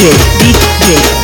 DJ, DJ,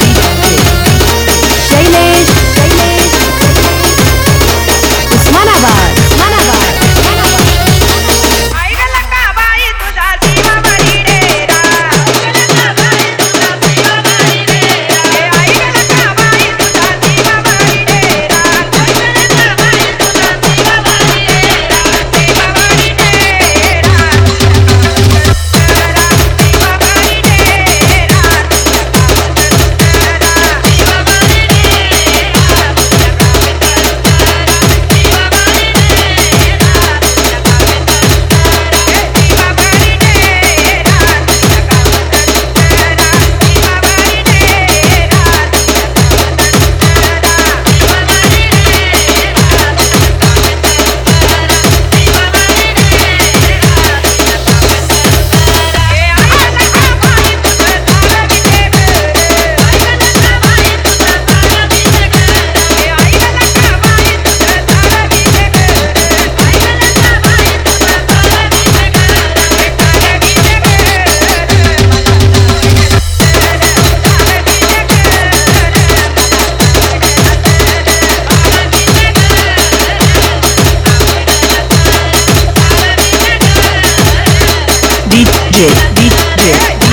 DJ, DJ,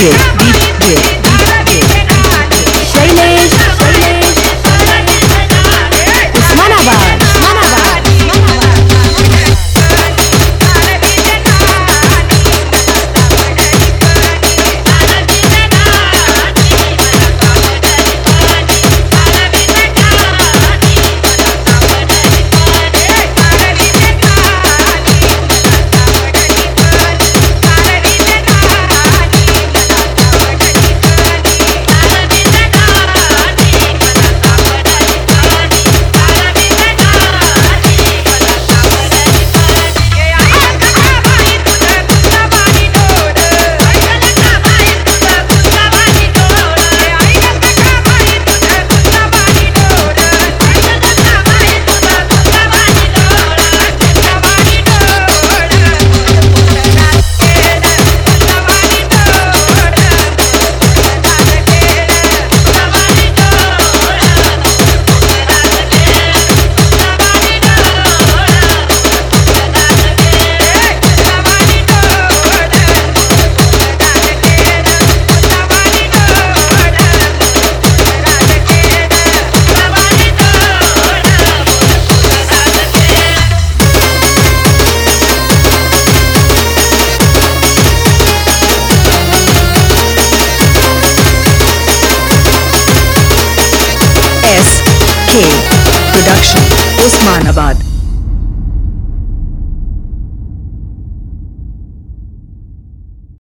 DJ, के production Osmanabad